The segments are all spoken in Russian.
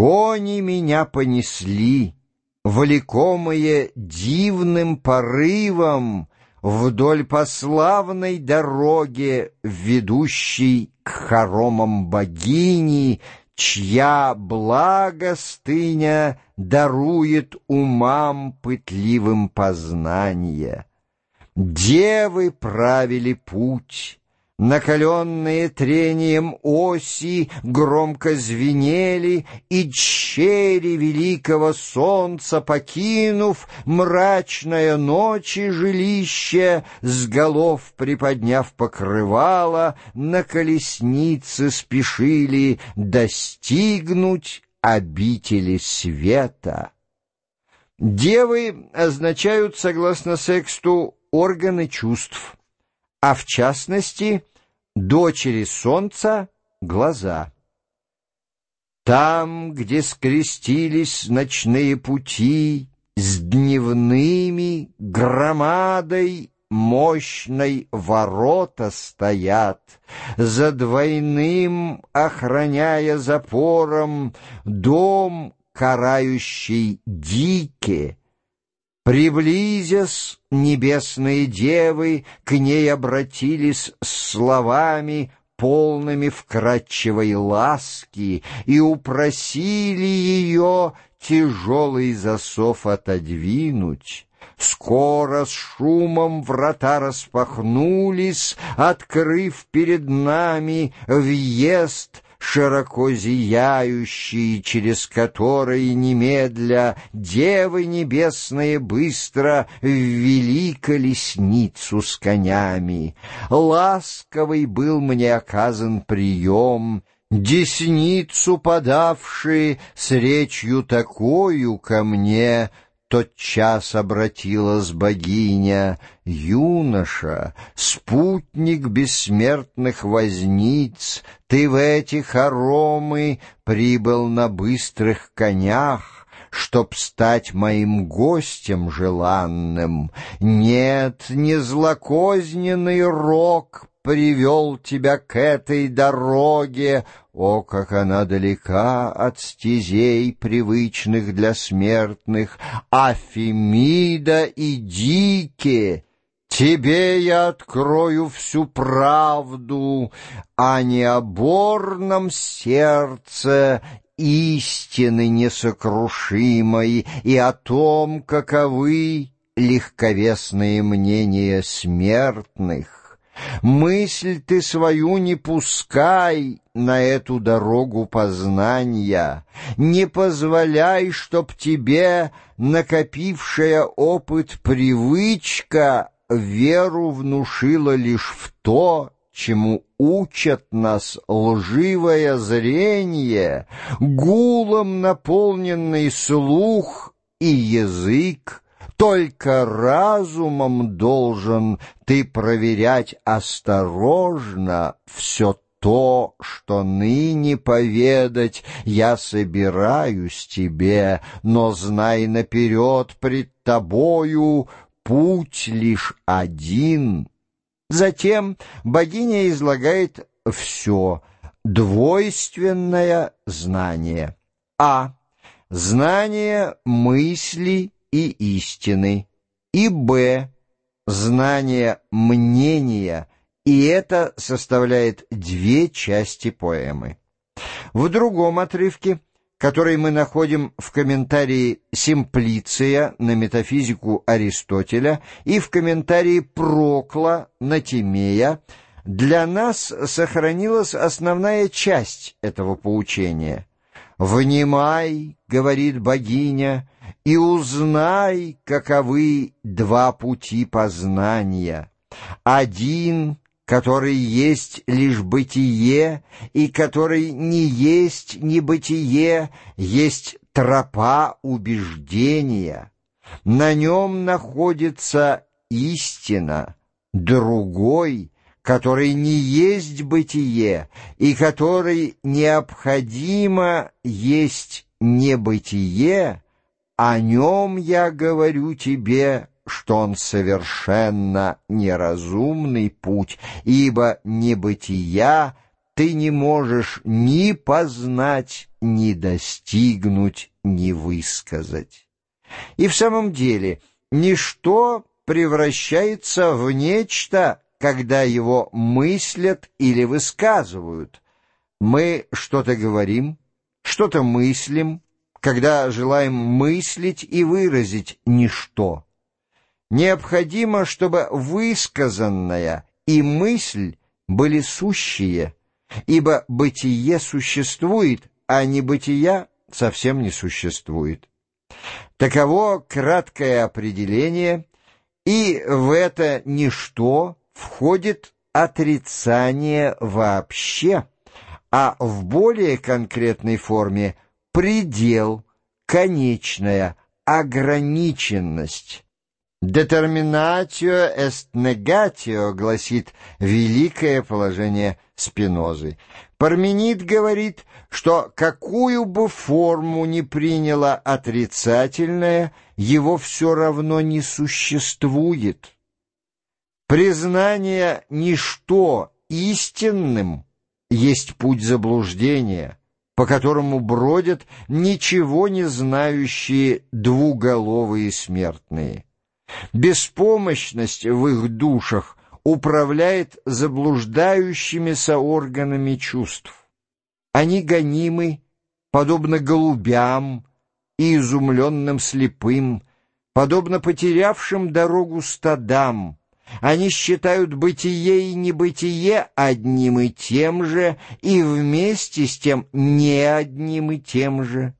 Кони меня понесли, влекомые дивным порывом, Вдоль по славной дороге, ведущей к хоромам богини, Чья благостыня дарует умам пытливым познание. Девы правили путь, накаленные трением оси, громко звенели, и чери великого солнца, покинув мрачное ночи жилище, с голов приподняв покрывало, на колеснице спешили достигнуть обители света. Девы означают, согласно сексту, органы чувств, а в частности дочери солнца — глаза. Там, где скрестились ночные пути с дневными громадой мощной ворота стоят, за двойным охраняя запором дом, карающий дике, Приблизясь, небесные девы к ней обратились словами, полными вкрадчивой ласки, и упросили ее тяжелый засов отодвинуть. Скоро с шумом врата распахнулись, открыв перед нами въезд — широко зияющий, через который немедля девы небесные быстро ввели колесницу с конями. Ласковый был мне оказан прием, десницу подавший с речью такою ко мне — тот час обратилась богиня, юноша, спутник бессмертных возниц, ты в эти хоромы прибыл на быстрых конях, чтоб стать моим гостем желанным. Нет, не злокозненный рок привел тебя к этой дороге, о, как она далека от стезей, привычных для смертных, Афемида и Дике! Тебе я открою всю правду о необорном сердце истины несокрушимой и о том, каковы легковесные мнения смертных. Мысль ты свою не пускай на эту дорогу познания, не позволяй, чтоб тебе накопившая опыт привычка веру внушила лишь в то, чему учат нас лживое зрение, гулом наполненный слух и язык, только разумом должен ты проверять осторожно все то, что ныне поведать я собираюсь тебе, но знай наперед пред тобою путь лишь один. Затем богиня излагает все, двойственное знание. А. Знание мысли и истины, и б. знание мнения, и это составляет две части поэмы. В другом отрывке, который мы находим в комментарии «Симплиция» на метафизику Аристотеля и в комментарии Прокла на Тимея, для нас сохранилась основная часть этого поучения. «Внимай, — говорит богиня, — и узнай, каковы два пути познания. Один, который есть лишь бытие, и который не есть не бытие, есть тропа убеждения. На нем находится истина, другой, который не есть бытие, и который необходимо есть небытие, о нем я говорю тебе, что он совершенно неразумный путь, ибо небытия ты не можешь ни познать, ни достигнуть, ни высказать. И в самом деле ничто превращается в нечто, когда его мыслят или высказывают. Мы что-то говорим, что-то мыслим, когда желаем мыслить и выразить ничто. Необходимо, чтобы высказанная и мысль были сущие, ибо бытие существует, а небытия совсем не существует. Таково краткое определение, и в это ничто входит отрицание вообще, а в более конкретной форме предел, конечная, ограниченность. «Детерминатио est negatio», гласит великое положение Спинозы. Парменид говорит, что какую бы форму ни приняло отрицательное, его все равно не существует. Признание «ничто» истинным есть путь заблуждения, по которому бродят ничего не знающие двуголовые смертные. Беспомощность в их душах управляет заблуждающимися органами чувств. Они гонимы, подобно голубям и изумленным слепым, подобно потерявшим дорогу стадам. Они считают бытие и небытие одним и тем же, и вместе с тем не одним и тем же.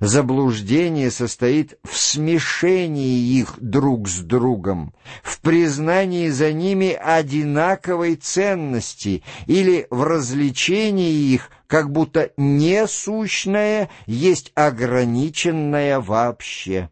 Заблуждение состоит в смешении их друг с другом, в признании за ними одинаковой ценности или в развлечении их, как будто несущное есть ограниченное вообще.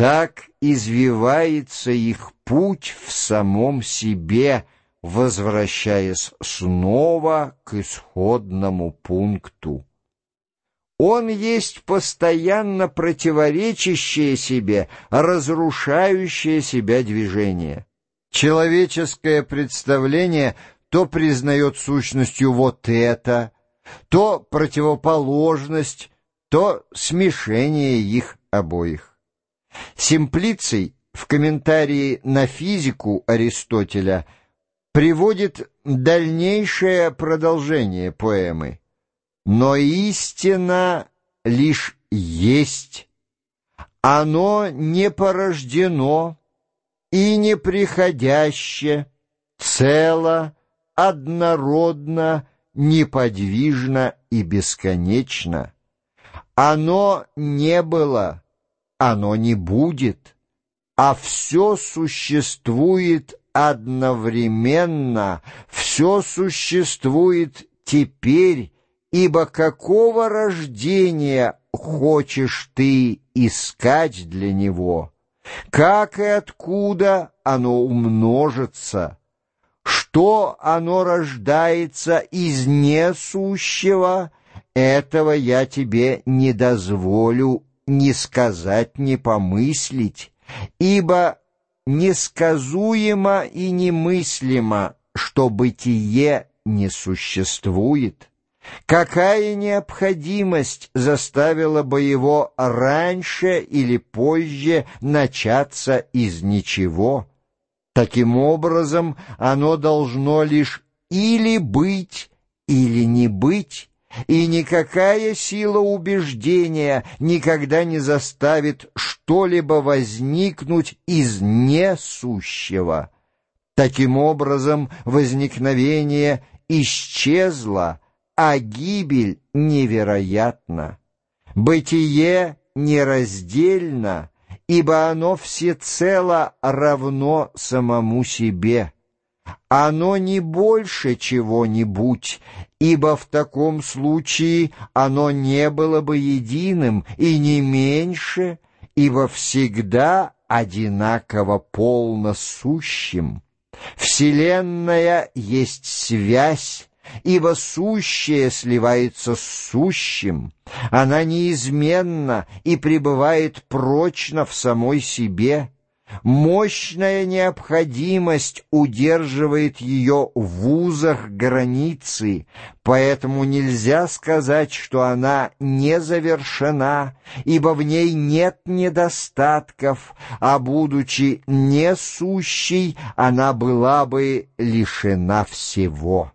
Так извивается их путь в самом себе, возвращаясь снова к исходному пункту. Он есть постоянно противоречащее себе, разрушающее себя движение. Человеческое представление то признает сущностью вот это, то противоположность, то смешение их обоих. Симплиций в комментарии на физику Аристотеля приводит дальнейшее продолжение поэмы но истина лишь есть. Оно не порождено и не приходяще, цело, однородно, неподвижно и бесконечно. Оно не было, оно не будет, а все существует одновременно, все существует теперь, Ибо какого рождения хочешь ты искать для него? Как и откуда оно умножится? Что оно рождается из несущего? Этого я тебе не дозволю ни сказать, ни помыслить, ибо несказуемо и немыслимо, что бытие не существует. Какая необходимость заставила бы его раньше или позже начаться из ничего? Таким образом, оно должно лишь или быть, или не быть, и никакая сила убеждения никогда не заставит что-либо возникнуть из несущего. Таким образом, возникновение исчезло, а гибель невероятна. Бытие нераздельно, ибо оно всецело равно самому себе. Оно не больше чего-нибудь, ибо в таком случае оно не было бы единым и не меньше, ибо всегда одинаково полно сущим. Вселенная есть связь, ибо сущее сливается с сущим, она неизменна и пребывает прочно в самой себе. Мощная необходимость удерживает ее в узах границы, поэтому нельзя сказать, что она не завершена, ибо в ней нет недостатков, а будучи несущей, она была бы лишена всего.